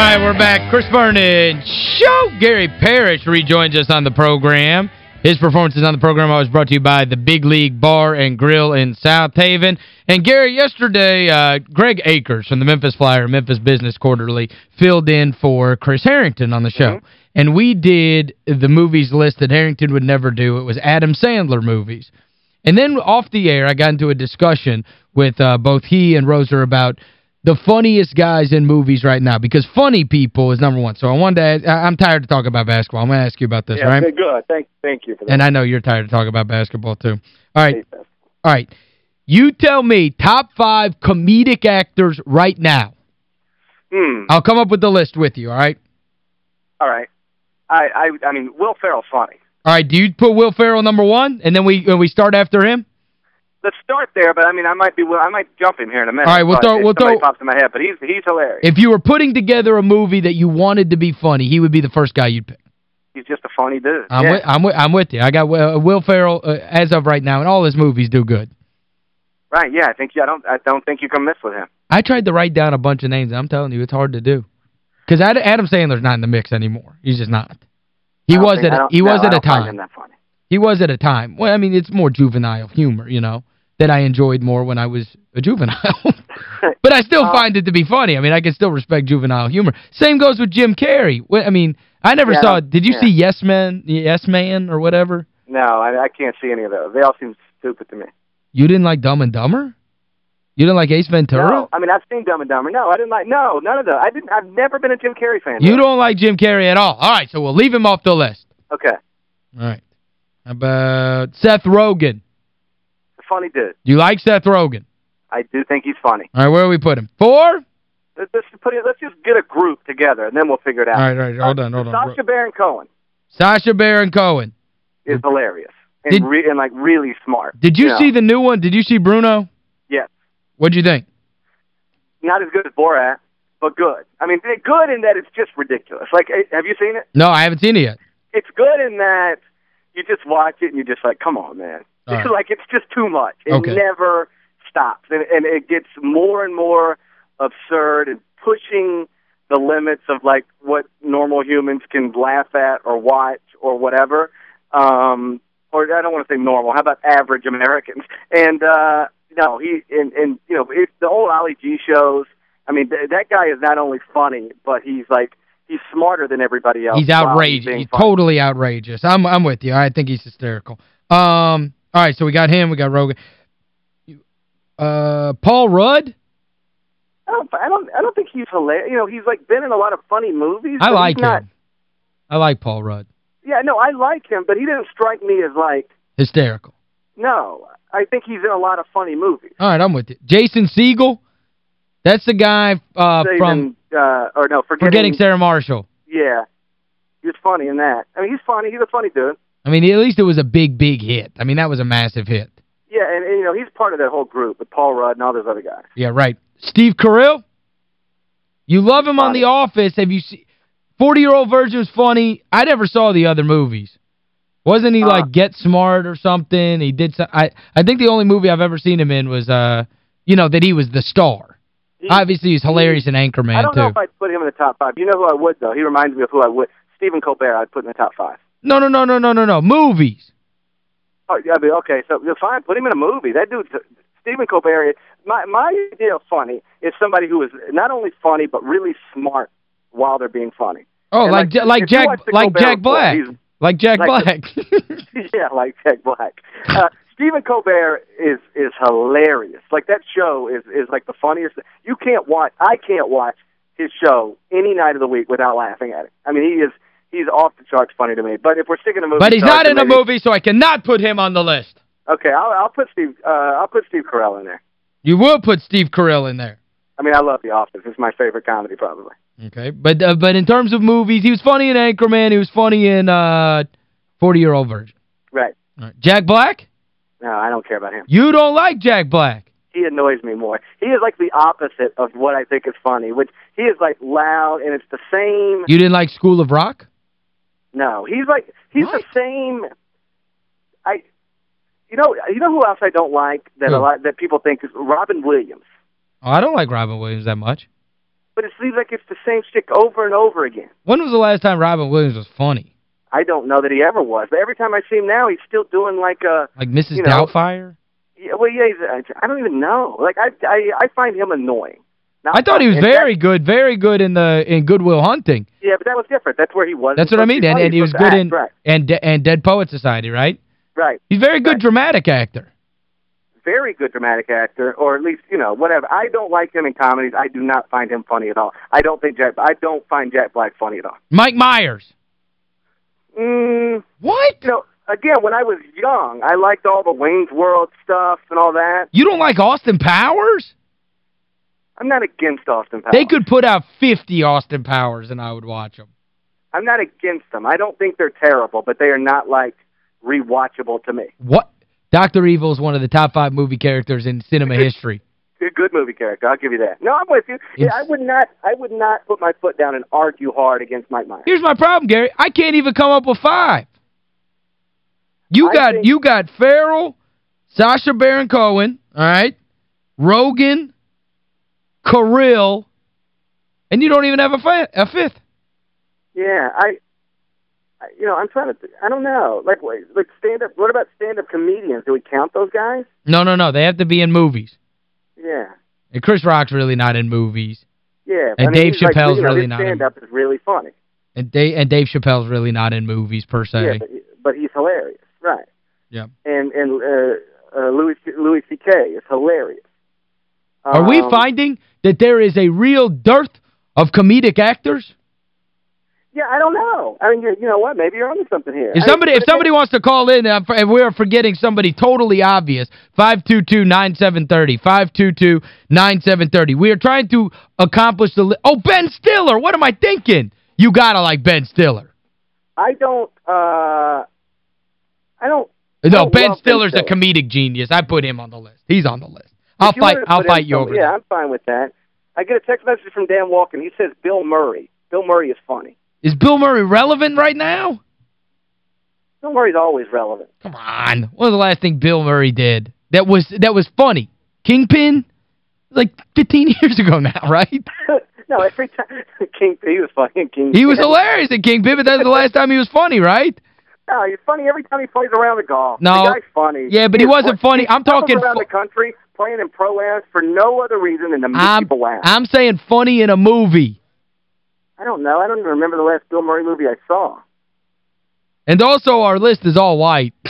Right, we're back. Chris Vernon Show. Gary Parrish rejoins us on the program. His performances on the program always brought to you by the Big League Bar and Grill in South Haven. And Gary, yesterday, uh, Greg Akers from the Memphis Flyer, Memphis Business Quarterly, filled in for Chris Herrington on the show. Mm -hmm. And we did the movies list that Herrington would never do. It was Adam Sandler movies. And then off the air, I got into a discussion with uh, both he and Roser about the funniest guys in movies right now because funny people is number one. So I wanted to ask, I'm tired of talking about basketball. I'm going to ask you about this, yeah, right? good. Thank thank you And I know you're tired of talking about basketball too. All right. All right. You tell me top five comedic actors right now. Hmm. I'll come up with the list with you, all right? All right. I I I mean, Will Ferrell's funny. All right, do you put Will Ferrell number one and then we and we start after him? Let's start there, but I mean, I might be, I might jump him here in a minute. All right, we'll throw, we'll throw. pops in my head, but he's he's hilarious. If you were putting together a movie that you wanted to be funny, he would be the first guy you'd pick. He's just a funny dude. I'm yeah. with I'm with I'm with you. I got uh, Will Ferrell uh, as of right now, and all his movies do good. Right, yeah, I think yeah, I don't I don't think you can miss with him. I tried to write down a bunch of names, I'm telling you, it's hard to do. Because Adam Sandler's not in the mix anymore. He's just not. He was at a, he no, was at a time. He was at a time. Well, I mean, it's more juvenile humor, you know that I enjoyed more when I was a juvenile. but I still uh, find it to be funny. I mean, I can still respect juvenile humor. Same goes with Jim Carrey. I mean, I never yeah, saw Did you yeah. see Yes Man, Yes Man or whatever? No, I, I can't see any of those. They all seem stupid to me. You didn't like Dumb and Dumber? You didn't like Ace Ventura? No, I mean, I've seen Dumb and Dumber. No, I didn't like, no, none of those. I didn't, I've never been a Jim Carrey fan. You don't like Jim Carrey at all. All right, so we'll leave him off the list. Okay. All right. How about Seth Rogen? Funny dude. You like Seth Rogen? I do think he's funny. All right, where do we put him? Four? Let's, let's, put it, let's just get a group together, and then we'll figure it out. All right, all right, hold on, hold on. Sacha Baron Cohen. Sacha Baron Cohen. Is hilarious. And, did, re and like, really smart. Did you, you see know? the new one? Did you see Bruno? Yes. What'd you think? Not as good as Borat, but good. I mean, good in that it's just ridiculous. Like, eh, have you seen it? No, I haven't seen it yet. It's good in that you just watch it and you're just like, come on, man. Right. like it's just too much. It okay. never stops, and, and it gets more and more absurd and pushing the limits of like what normal humans can laugh at or watch or whatever. Um, or I don't want to say normal. How about average Americans? And uh, no, he and and you know it, the old Ali G shows. I mean, th that guy is not only funny, but he's like he's smarter than everybody else. He's outrageous. He's, he's totally outrageous. I'm I'm with you. I think he's hysterical. Um all right, so we got him, we got Rogen. Uh, Paul Rudd? I don't, I don't I don't think he's hilarious. You know, he's like been in a lot of funny movies. I like him. Not, I like Paul Rudd. Yeah, no, I like him, but he didn't strike me as like hysterical. No, I think he's in a lot of funny movies. All right, I'm with you. Jason Segel? That's the guy uh, from uh, or no, forgetting, forgetting Sarah Marshall. Yeah. He's funny in that. I mean, he's funny. He's a funny dude. I mean, at least it was a big, big hit. I mean, that was a massive hit. Yeah, and, and you know, he's part of that whole group with Paul Rudd and all those other guys. Yeah, right. Steve Carell? You love him on The Office. Have you seen 40-year-old Virgin was funny. I never saw the other movies. Wasn't he uh, like Get Smart or something? He did some, I I think the only movie I've ever seen him in was uh you know that he was the star. He, Obviously he's hilarious he, in Anchorman I don't too. know if I'd put him in the top 5. You know who I would though? He reminds me of who I would. Stephen Colbert I'd put in the top 5. No, no, no, no, no, no, no. Movies. Oh, yeah, okay, so you fine, put him in a movie. That dude, Stephen Colbert, my, my idea of funny is somebody who is not only funny, but really smart while they're being funny. Oh, like like, like Jack like Jack Black. like Jack like Black. yeah, like Jack Black. Uh, Stephen Colbert is is hilarious. Like that show is is like the funniest. You can't watch. I can't watch his show any night of the week without laughing at it. I mean, he is he's off the charts funny to me. But if we're sticking to movies... But he's not in a movie, so I cannot put him on the list. Okay, I'll I'll put Steve uh I'll put Steve Carell in there. You will put Steve Carell in there. I mean, I love The Office. It's my favorite comedy probably. Okay, but uh, but in terms of movies, he was funny in Anchorman, he was funny in uh 40-Year-Old Virgin. Right. Right. Jack Black? No, I don't care about him. You don't like Jack Black. He annoys me more. He is like the opposite of what I think is funny, which he is like loud and it's the same You didn't like School of Rock? No, he's like he's What? the same. I, you know, you know who else I don't like that Who? a lot that people think is Robin Williams. Oh, I don't like Robin Williams that much. But it seems like it's the same stick over and over again. When was the last time Robin Williams was funny? I don't know that he ever was, but every time I see him now, he's still doing like a. Like Mrs. You know, Doubtfire? Yeah, well, yeah, he's, I don't even know. Like I, I, I find him annoying. Now, I thought he was and that- very good, very good in the in Good Will Hunting. yeah, but that was different. That's where he was. That's what I mean. And, and he was good in Right, and De and Dead Poet Society, right? right. He's a very good Right. dramatic actor. very good dramatic actor, or at least you know whatever. I don't like him in comedies. I do not find him funny at all. I don't think Jack. I don't find Jack Black funny at all. Mike Myers. Mm, What? you know, again, when I was young, I liked all the Wayne's World stuff and all that. You don't like Austin Powers? I'm not against Austin Powers. They could put out 50 Austin Powers and I would watch them. I'm not against them. I don't think they're terrible, but they are not like rewatchable to me. What? Dr. Evil is one of the top five movie characters in cinema history. Good, good movie character. I'll give you that. No, I'm with you. Yeah, I would not. I would not put my foot down and argue hard against Mike Myers. Here's my problem, Gary. I can't even come up with five. You I got you got Ferrell, Sacha Baron Cohen, all right? Rogen, Carell, and you don't even have a, fi a fifth. Yeah, I, I you know, I'm trying to I don't know. Like wait, like stand up what about stand up comedians? Do we count those guys? No, no, no. They have to be in movies. Yeah. And Chris Rock's really not in movies. Yeah. And I mean, Dave he's like, Chappelle's you know, really not in- stand up is really funny. And Dave, and Dave Chappelle's really not in movies, per se. Yeah, but, but he's hilarious. Right. Yeah. And and uh uh Louis Louis CK is hilarious. Are we Um, finding that there is a real dearth of comedic actors? Yeah, I don't know. I mean, you, know what? Maybe you're onto something here. If I- somebody if somebody wants to call in uh, and we're forgetting somebody totally obvious, 522-9730, 522-9730. We are trying to accomplish the... Oh, Ben Stiller! What am I thinking? You gotta like Ben Stiller. I don't uh I don't No, I Ben love Ben Stiller's a Stiller. comedic genius. I put him on the list. He's on the list. I'll fight I'll fight you over Yeah. I'm fine with that. I get a text message from Dan Walken. He says Bill Murray. Bill Murray is funny. Is Bill Murray relevant right now? Bill Murray's always relevant. Come on. What was the last thing Bill Murray did? That was that was funny. Kingpin? Like 15 years ago now, right? no, every time King he was funny in King He was hilarious at Kingpin, but that's the last time he was funny, right? No, he's funny every time he plays around the golf. No. The guy's funny. Yeah, but he wasn't funny. I'm talking around the country playing in pro-ams for no other reason than to make I'm, people laugh. I'm saying funny in a movie. I don't know. I don't even remember the last Bill Murray movie I saw. And also our list is all white.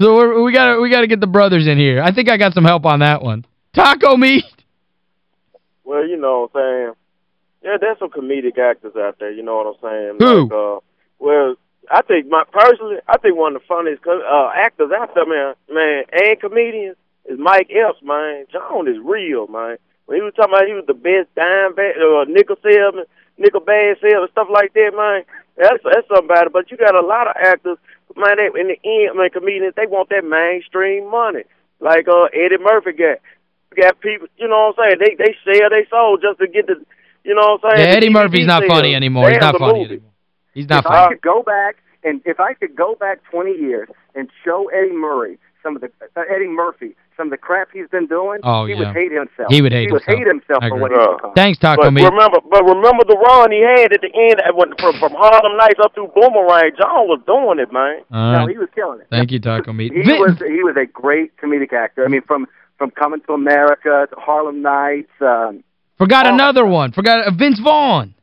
so we're, we got to we got to get the brothers in here. I think I got some help on that one. Taco meat. Well, you know what I'm saying. Yeah, there's some comedic actors out there, you know what I'm saying? Who? Like, uh, well, I think my personally, I think one of the funniest uh, actors out there, man, man, and comedians is Mike Epps, man. John is real, man. When he was talking about he was the best dime bag, uh, nickel salesman, nickel bag salesman, stuff like that, man. That's that's it. But you got a lot of actors, man. They, in the end, man, comedians they want that mainstream money, like uh Eddie Murphy got. Got people, you know what I'm saying? They they sell their soul just to get the, you know what I'm saying? Yeah, Eddie Murphy's not funny anymore. He's not funny movie. anymore. He's not if funny. I could go back and if I could go back 20 years and show Eddie Murray some of the uh, Eddie Murphy some of the crap he's been doing, Oh, he yeah. would hate himself. He would hate he would himself. hate himself for what he's Yeah. become. Thanks, Taco But meat. remember, but remember the run he had at the end that went from from Harlem Nights up through Boomerang. John was doing it, man. All No, he was killing it. Thank you, Taco Meat. He Vin- was he was a great comedic actor. I mean, from from Coming to America to Harlem Nights. Um, Forgot Oh. another one. Forgot uh, Vince Vaughn.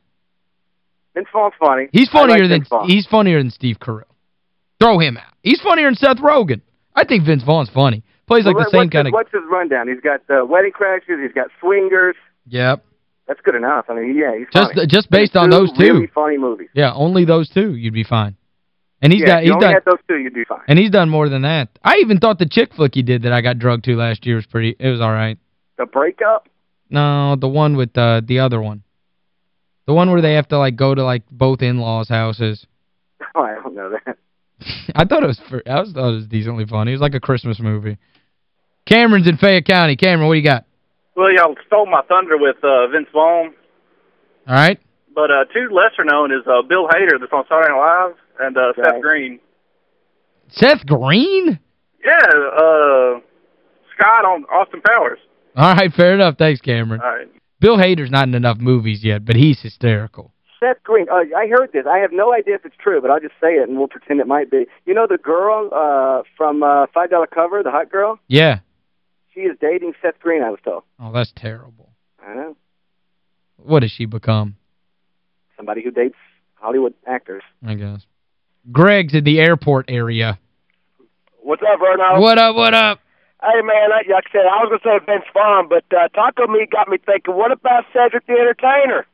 Vince Vaughn's funny. He's I like funnier than Vince he's funnier than Steve Carell. Throw him out. He's funnier than Seth Rogen. I think Vince Vaughn's funny. Plays like Well, the same kind his, of What's his rundown? He's got uh, Wedding Crashers. He's got Swingers. Yep. That's good enough. I mean, yeah, he's Just funny. just based on those two. really funny movies. Yeah, only those two you'd be fine. And he's yeah, got he's only done those two, you'd be fine. and he's done more than that. I even thought the chick flick he did that I got drugged to last year was pretty it was all right. The breakup? No, the one with uh, the other one. The one where they have to like go to like both in-laws' houses. Oh, I don't know that. I thought it was I was thought it was decently funny. It was like a Christmas movie. Cameron's in Fayette County. Cameron, what do you got? Well, y'all stole my thunder with uh, Vince Vaughn, All right? but uh, two lesser known is uh, Bill Hader that's on Saturday Night Live and uh, Right. Seth Green. Seth Green? Yeah, uh, Scott on Austin Powers. All right, fair enough. Thanks, Cameron. All right. Bill Hader's not in enough movies yet, but he's hysterical. Seth Green. Uh, I heard this. I have no idea if it's true, but I'll just say it and we'll pretend it might be. You know the girl uh, from uh, Five Dollar Cover, the hot girl? Yeah. She is dating Seth Green, I was told. Oh, that's terrible. I know. What has she become? Somebody who dates Hollywood actors. I guess. Greg's in the airport area. What's up, Verno? What up, what up? Hey, man, like I said, I was going to say Vince Vaughn, but uh, Taco Meat got me thinking, what about Cedric the Entertainer?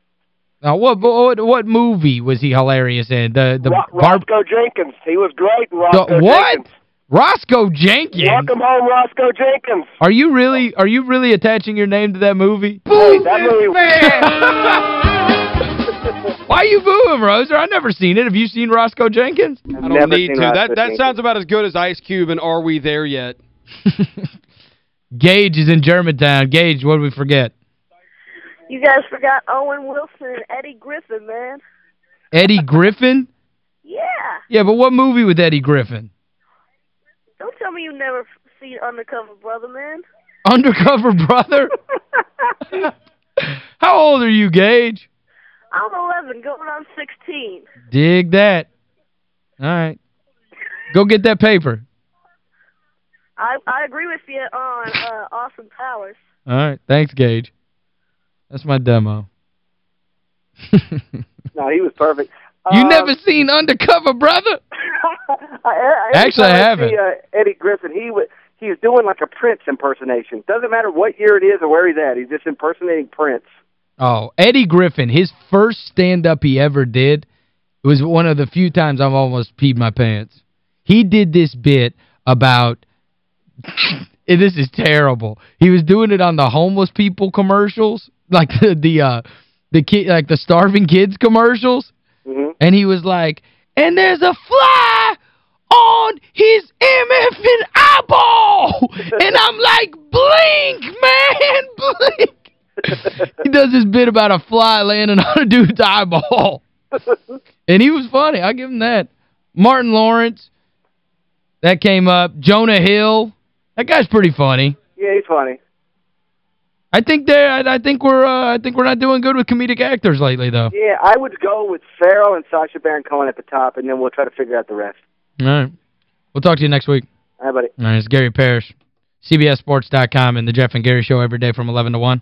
Now, what what what movie was he hilarious in? The the Ro- Roscoe Jenkins. He was great in the, what? Jenkins. Roscoe Jenkins. Welcome home, Roscoe Jenkins. Are you really are you really attaching your name to that movie? Hey, that movie Why you boo him, Roser? I've never seen it. Have you seen Roscoe Jenkins? I Never don't need to. Roscoe That that Jenkins. sounds about as good as Ice Cube and Are We There Yet? Gage is in Germantown. Gage, what did we forget? You guys forgot Owen Wilson and Eddie Griffin, man. Eddie Griffin? Yeah. Yeah, but what movie with Eddie Griffin? Don't tell me you never seen Undercover Brother, man. Undercover Brother? How old are you, Gage? I'm 11, going on 16. Dig that. All right. Go get that paper. I I agree with you on uh, Austin Powers. All right. Thanks, Gage. That's my demo. No, he was perfect. you Um, never seen Undercover Brother? I, I, Actually, I haven't. See, uh, Eddie Griffin, he wa he's doing like a Prince impersonation. Doesn't matter what year it is or where he's at. He's just impersonating Prince. Oh, Eddie Griffin, his first stand-up he ever did was one of the few times I've almost peed my pants. He did this bit about, and this is terrible, he was doing it on the homeless people commercials, like the, the, uh, the kid, like the starving kids commercials, hmm and he was like, and there's a fly on his MFing eyeball, and I'm like, blink, man, blink he does this bit about a fly landing on a dude's eyeball. and he was funny. I'll give him that. Martin Lawrence, that came up. Jonah Hill, that guy's pretty funny. Yeah, he's funny. I think they I, I think we're uh, I think we're not doing good with comedic actors lately though. Yeah, I would go with Ferrell and Sacha Baron Cohen at the top, and then we'll try to figure out the rest. All right. We'll talk to you next week. All right, buddy. All right, it's Gary Parrish, CBSSports.com and the Jeff and Gary Show every day from 11 to 1.